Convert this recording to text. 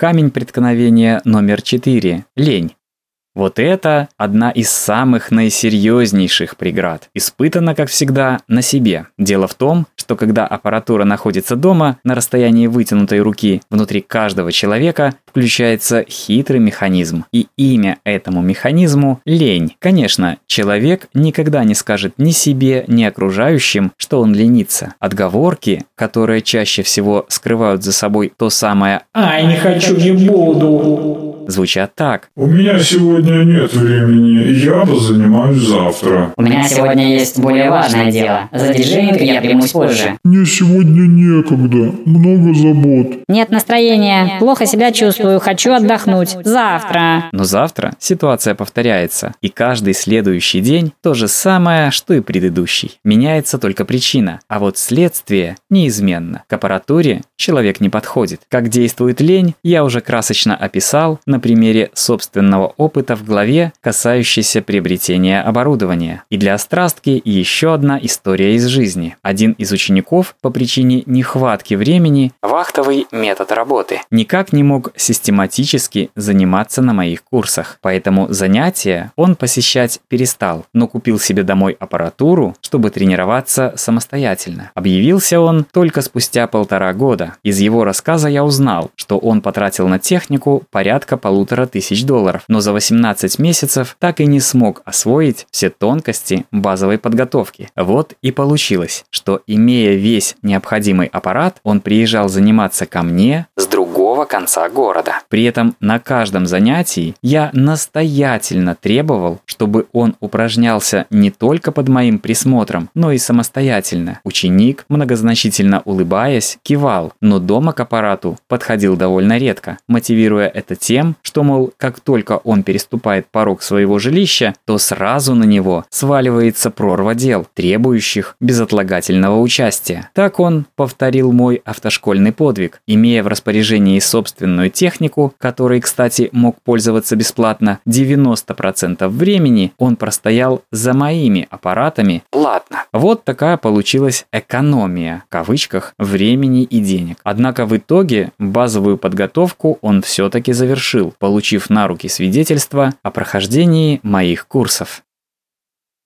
Камень преткновения номер 4 – лень. Вот это одна из самых наисерьезнейших преград. Испытана, как всегда, на себе. Дело в том, что когда аппаратура находится дома, на расстоянии вытянутой руки, внутри каждого человека включается хитрый механизм. И имя этому механизму – лень. Конечно, человек никогда не скажет ни себе, ни окружающим, что он ленится. Отговорки, которые чаще всего скрывают за собой то самое «Ай, не хочу, не буду», звучат так. У меня сегодня нет времени, я позанимаюсь завтра. У меня сегодня есть более важное дело. За диджеинг я примусь позже. Мне сегодня некогда, много забот. Нет настроения, плохо себя чувствую, хочу отдохнуть. Завтра. Но завтра ситуация повторяется, и каждый следующий день то же самое, что и предыдущий. Меняется только причина, а вот следствие неизменно. К аппаратуре человек не подходит. Как действует лень, я уже красочно описал на примере собственного опыта в главе, касающейся приобретения оборудования. И для острастки еще одна история из жизни. Один из учеников по причине нехватки времени вахтовый метод работы никак не мог систематически заниматься на моих курсах. Поэтому занятия он посещать перестал, но купил себе домой аппаратуру, чтобы тренироваться самостоятельно. Объявился он только спустя полтора года. Из его рассказа я узнал, что он потратил на технику порядка полутора тысяч долларов, но за 18 месяцев так и не смог освоить все тонкости базовой подготовки. Вот и получилось, что имея весь необходимый аппарат, он приезжал заниматься ко мне с другого конца города. При этом на каждом занятии я настоятельно требовал, чтобы он упражнялся не только под моим присмотром, но и самостоятельно. Ученик, многозначительно улыбаясь, кивал, но дома к аппарату подходил довольно редко, мотивируя это тем, что, мол, как только он переступает порог своего жилища, то сразу на него сваливается прорва дел, требующих безотлагательного участия. Так он повторил мой автошкольный подвиг, имея в распоряжении собственную технику, которой, кстати, мог пользоваться бесплатно, 90% времени он простоял за моими аппаратами платно. Вот такая получилась экономия, в кавычках, времени и денег. Однако в итоге базовую подготовку он все-таки завершил, получив на руки свидетельство о прохождении моих курсов.